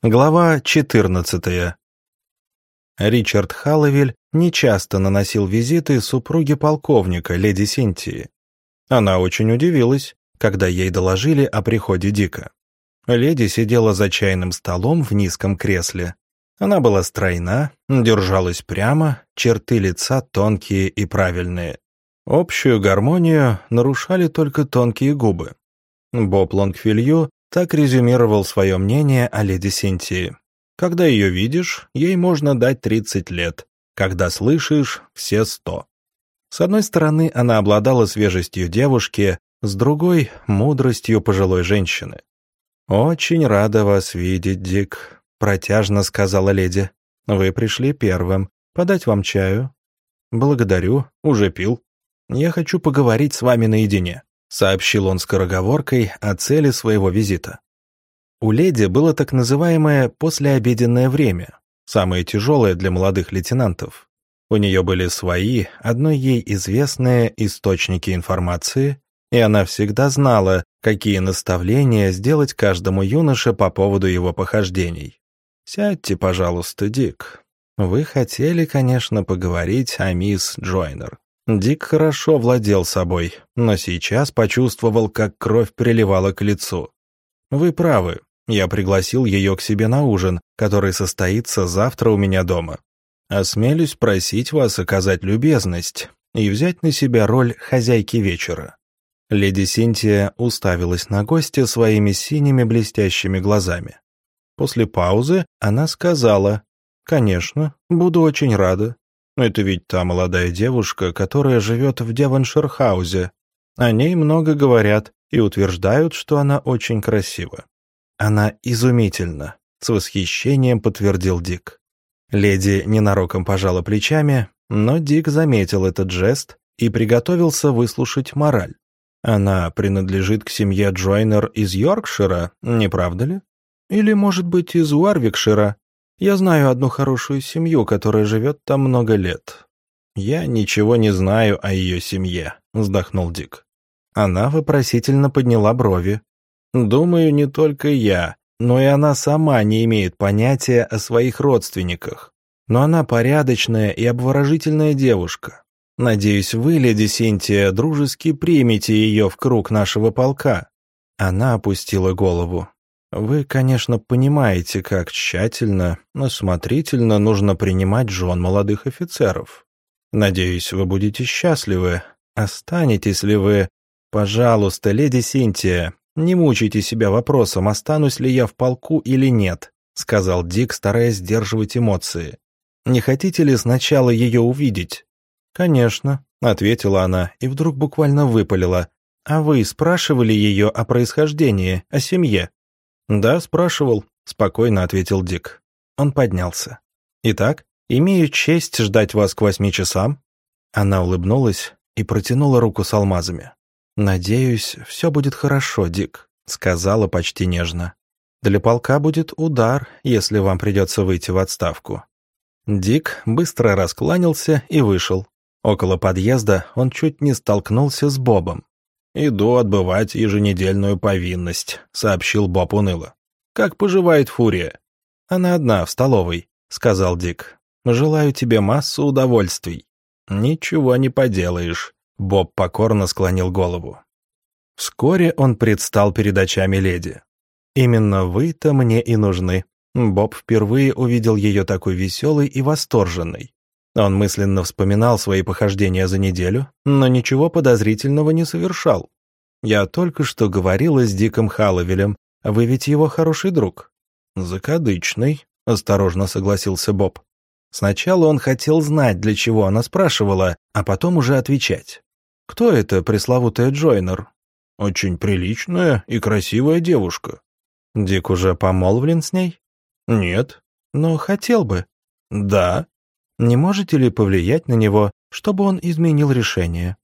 Глава 14. Ричард Халловель нечасто наносил визиты супруге полковника, леди Синтии. Она очень удивилась, когда ей доложили о приходе Дика. Леди сидела за чайным столом в низком кресле. Она была стройна, держалась прямо, черты лица тонкие и правильные. Общую гармонию нарушали только тонкие губы. Боб Лонгфилью так резюмировал свое мнение о леди Синтии. Когда ее видишь, ей можно дать 30 лет. Когда слышишь, все 100. С одной стороны, она обладала свежестью девушки, с другой — мудростью пожилой женщины. «Очень рада вас видеть, Дик», — протяжно сказала леди. «Вы пришли первым. Подать вам чаю?» «Благодарю, уже пил. Я хочу поговорить с вами наедине». — сообщил он скороговоркой о цели своего визита. У леди было так называемое послеобеденное время, самое тяжелое для молодых лейтенантов. У нее были свои, одной ей известные источники информации, и она всегда знала, какие наставления сделать каждому юноше по поводу его похождений. «Сядьте, пожалуйста, Дик. Вы хотели, конечно, поговорить о мисс Джойнер. Дик хорошо владел собой, но сейчас почувствовал, как кровь приливала к лицу. «Вы правы. Я пригласил ее к себе на ужин, который состоится завтра у меня дома. Осмелюсь просить вас оказать любезность и взять на себя роль хозяйки вечера». Леди Синтия уставилась на гостя своими синими блестящими глазами. После паузы она сказала, «Конечно, буду очень рада. Это ведь та молодая девушка, которая живет в Девонширхаузе. О ней много говорят и утверждают, что она очень красива. Она изумительна, с восхищением подтвердил Дик. Леди ненароком пожала плечами, но Дик заметил этот жест и приготовился выслушать мораль. Она принадлежит к семье Джойнер из Йоркшира, не правда ли? Или, может быть, из Уарвикшира? Я знаю одну хорошую семью, которая живет там много лет. Я ничего не знаю о ее семье, вздохнул Дик. Она вопросительно подняла брови. Думаю, не только я, но и она сама не имеет понятия о своих родственниках. Но она порядочная и обворожительная девушка. Надеюсь, вы, леди Синтия, дружески примете ее в круг нашего полка. Она опустила голову. Вы, конечно, понимаете, как тщательно, осмотрительно нужно принимать жен молодых офицеров. Надеюсь, вы будете счастливы. Останетесь ли вы... Пожалуйста, леди Синтия, не мучайте себя вопросом, останусь ли я в полку или нет, сказал Дик, стараясь сдерживать эмоции. Не хотите ли сначала ее увидеть? Конечно, ответила она и вдруг буквально выпалила. А вы спрашивали ее о происхождении, о семье? «Да, спрашивал», — спокойно ответил Дик. Он поднялся. «Итак, имею честь ждать вас к восьми часам?» Она улыбнулась и протянула руку с алмазами. «Надеюсь, все будет хорошо, Дик», — сказала почти нежно. «Для полка будет удар, если вам придется выйти в отставку». Дик быстро раскланялся и вышел. Около подъезда он чуть не столкнулся с Бобом. «Иду отбывать еженедельную повинность», — сообщил Боб уныло. «Как поживает Фурия?» «Она одна, в столовой», — сказал Дик. «Желаю тебе массу удовольствий». «Ничего не поделаешь», — Боб покорно склонил голову. Вскоре он предстал перед очами леди. «Именно вы-то мне и нужны». Боб впервые увидел ее такой веселой и восторженной. Он мысленно вспоминал свои похождения за неделю, но ничего подозрительного не совершал. «Я только что говорила с Диком Халловелем, вы ведь его хороший друг». «Закадычный», — осторожно согласился Боб. Сначала он хотел знать, для чего она спрашивала, а потом уже отвечать. «Кто это пресловутая Джойнер?» «Очень приличная и красивая девушка». «Дик уже помолвлен с ней?» «Нет». «Но хотел бы». «Да», не можете ли повлиять на него, чтобы он изменил решение?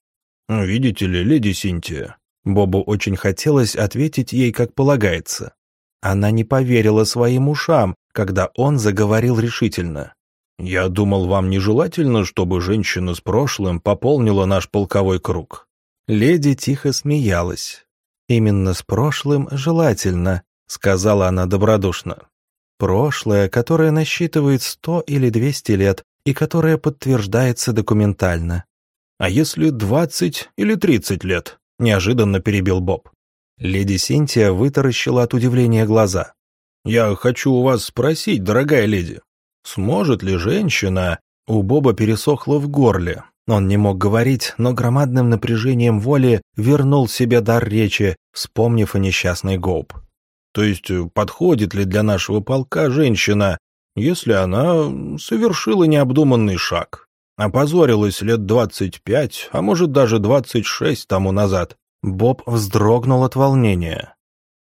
Видите ли, леди Синтия, Бобу очень хотелось ответить ей, как полагается. Она не поверила своим ушам, когда он заговорил решительно. «Я думал, вам нежелательно, чтобы женщина с прошлым пополнила наш полковой круг». Леди тихо смеялась. «Именно с прошлым желательно», — сказала она добродушно. Прошлое, которое насчитывает сто или двести лет и которое подтверждается документально. «А если двадцать или тридцать лет?» — неожиданно перебил Боб. Леди Синтия вытаращила от удивления глаза. «Я хочу у вас спросить, дорогая леди, сможет ли женщина...» У Боба пересохло в горле. Он не мог говорить, но громадным напряжением воли вернул себе дар речи, вспомнив о несчастной Гоуп. То есть э, подходит ли для нашего полка женщина, если она совершила необдуманный шаг, опозорилась лет двадцать пять, а может даже двадцать шесть тому назад? Боб вздрогнул от волнения.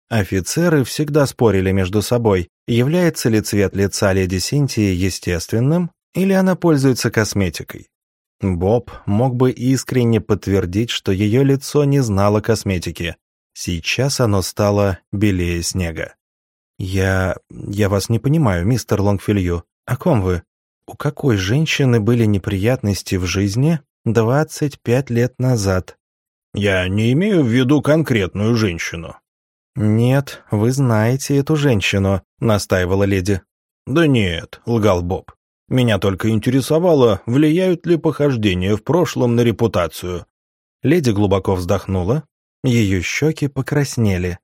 Офицеры всегда спорили между собой, является ли цвет лица леди Синтии естественным, или она пользуется косметикой. Боб мог бы искренне подтвердить, что ее лицо не знало косметики, Сейчас оно стало белее снега. «Я... я вас не понимаю, мистер Лонгфилью. О ком вы? У какой женщины были неприятности в жизни 25 лет назад?» «Я не имею в виду конкретную женщину». «Нет, вы знаете эту женщину», — настаивала леди. «Да нет», — лгал Боб. «Меня только интересовало, влияют ли похождения в прошлом на репутацию». Леди глубоко вздохнула, ее щеки покраснели.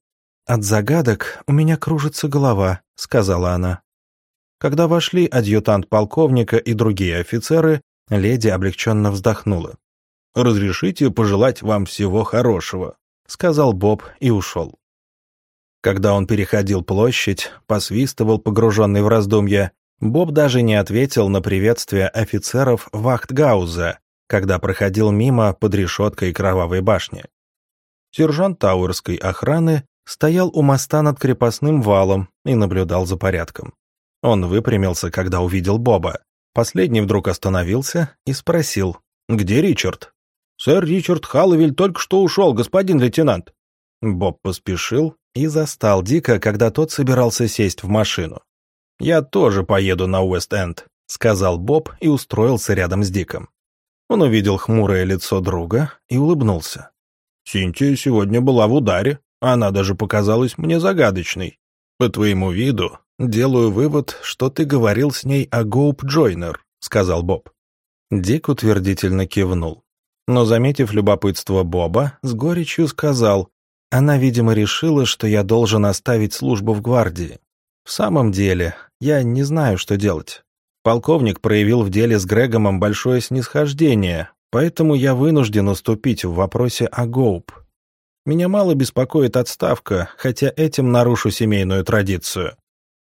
«От загадок у меня кружится голова», — сказала она. Когда вошли адъютант полковника и другие офицеры, леди облегченно вздохнула. «Разрешите пожелать вам всего хорошего», — сказал Боб и ушел. Когда он переходил площадь, посвистывал, погруженный в раздумья, Боб даже не ответил на приветствие офицеров Вахтгауза, когда проходил мимо под решеткой Кровавой башни. Сержант Тауэрской охраны стоял у моста над крепостным валом и наблюдал за порядком. Он выпрямился, когда увидел Боба. Последний вдруг остановился и спросил, «Где Ричард?» «Сэр Ричард Халловиль только что ушел, господин лейтенант». Боб поспешил и застал Дика, когда тот собирался сесть в машину. «Я тоже поеду на Уэст-Энд», — сказал Боб и устроился рядом с Диком. Он увидел хмурое лицо друга и улыбнулся. Синтия сегодня была в ударе. Она даже показалась мне загадочной. По твоему виду делаю вывод, что ты говорил с ней о Гоуп Джойнер, сказал Боб. Дик утвердительно кивнул. Но, заметив любопытство Боба, с горечью сказал, «Она, видимо, решила, что я должен оставить службу в гвардии. В самом деле, я не знаю, что делать. Полковник проявил в деле с Грегомом большое снисхождение, Поэтому я вынужден уступить в вопросе о Гоуп. Меня мало беспокоит отставка, хотя этим нарушу семейную традицию.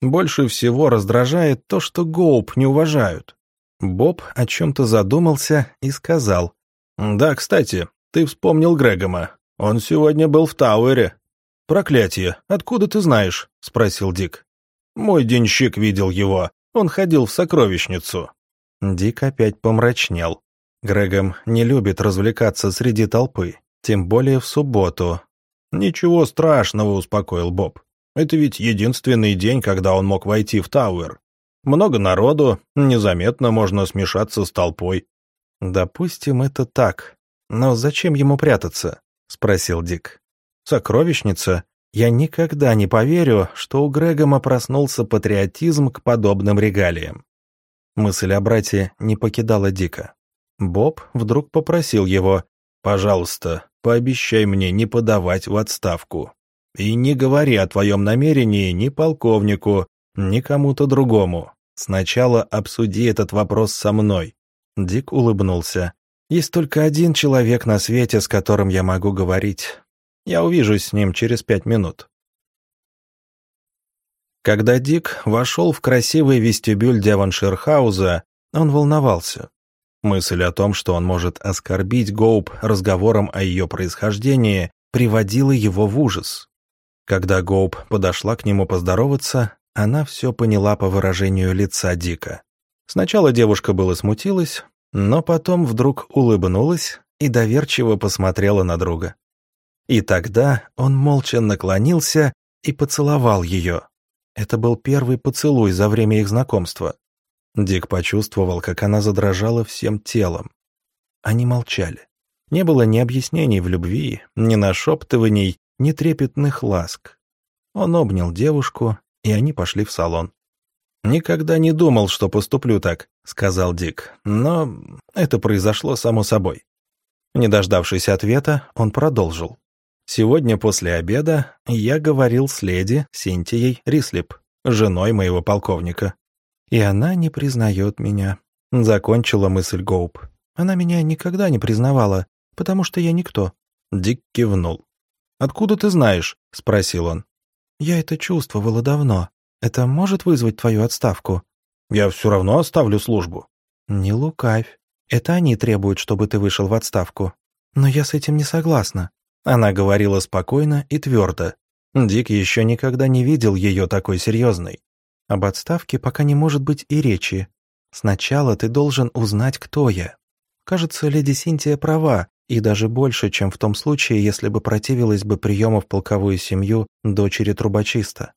Больше всего раздражает то, что Гоуп не уважают. Боб о чем-то задумался и сказал. «Да, кстати, ты вспомнил Грегома. Он сегодня был в Тауэре». «Проклятие, откуда ты знаешь?» — спросил Дик. «Мой денщик видел его. Он ходил в сокровищницу». Дик опять помрачнел. Грегом не любит развлекаться среди толпы, тем более в субботу. «Ничего страшного», — успокоил Боб. «Это ведь единственный день, когда он мог войти в Тауэр. Много народу, незаметно можно смешаться с толпой». «Допустим, это так. Но зачем ему прятаться?» — спросил Дик. «Сокровищница? Я никогда не поверю, что у Грегома проснулся патриотизм к подобным регалиям». Мысль о брате не покидала Дика. Боб вдруг попросил его, «Пожалуйста, пообещай мне не подавать в отставку. И не говори о твоем намерении ни полковнику, ни кому-то другому. Сначала обсуди этот вопрос со мной». Дик улыбнулся. «Есть только один человек на свете, с которым я могу говорить. Я увижусь с ним через пять минут». Когда Дик вошел в красивый вестибюль Деванширхауза, он волновался. Мысль о том, что он может оскорбить Гоуп разговором о ее происхождении, приводила его в ужас. Когда Гоуп подошла к нему поздороваться, она все поняла по выражению лица Дика. Сначала девушка было смутилась, но потом вдруг улыбнулась и доверчиво посмотрела на друга. И тогда он молча наклонился и поцеловал ее. Это был первый поцелуй за время их знакомства. Дик почувствовал, как она задрожала всем телом. Они молчали. Не было ни объяснений в любви, ни нашептываний, ни трепетных ласк. Он обнял девушку, и они пошли в салон. «Никогда не думал, что поступлю так», — сказал Дик. «Но это произошло само собой». Не дождавшись ответа, он продолжил. «Сегодня после обеда я говорил с леди Синтией Рислип, женой моего полковника. И она не признает меня», — закончила мысль Гоуп. «Она меня никогда не признавала, потому что я никто». Дик кивнул. «Откуда ты знаешь?» — спросил он. «Я это чувствовала давно. Это может вызвать твою отставку?» «Я все равно оставлю службу». «Не лукавь. Это они требуют, чтобы ты вышел в отставку. Но я с этим не согласна». Она говорила спокойно и твердо. Дик еще никогда не видел ее такой серьезной. Об отставке пока не может быть и речи. Сначала ты должен узнать, кто я. Кажется, леди Синтия права, и даже больше, чем в том случае, если бы противилась бы приему в полковую семью дочери трубочиста.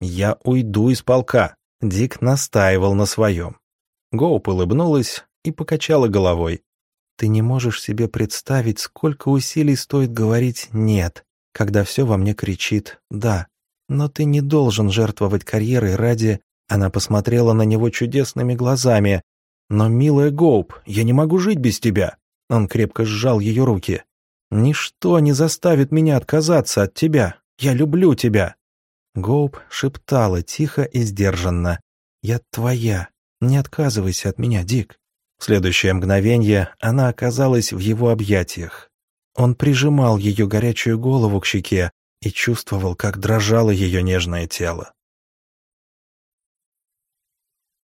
«Я уйду из полка», — Дик настаивал на своем. Гоуп улыбнулась и покачала головой. «Ты не можешь себе представить, сколько усилий стоит говорить «нет», когда все во мне кричит «да». Но ты не должен жертвовать карьерой ради...» Она посмотрела на него чудесными глазами. «Но, милая Гоуп, я не могу жить без тебя. Он крепко сжал ее руки. «Ничто не заставит меня отказаться от тебя. Я люблю тебя». Гоуп шептала тихо и сдержанно. «Я твоя. Не отказывайся от меня, Дик». В следующее мгновение она оказалась в его объятиях. Он прижимал ее горячую голову к щеке и чувствовал, как дрожало ее нежное тело.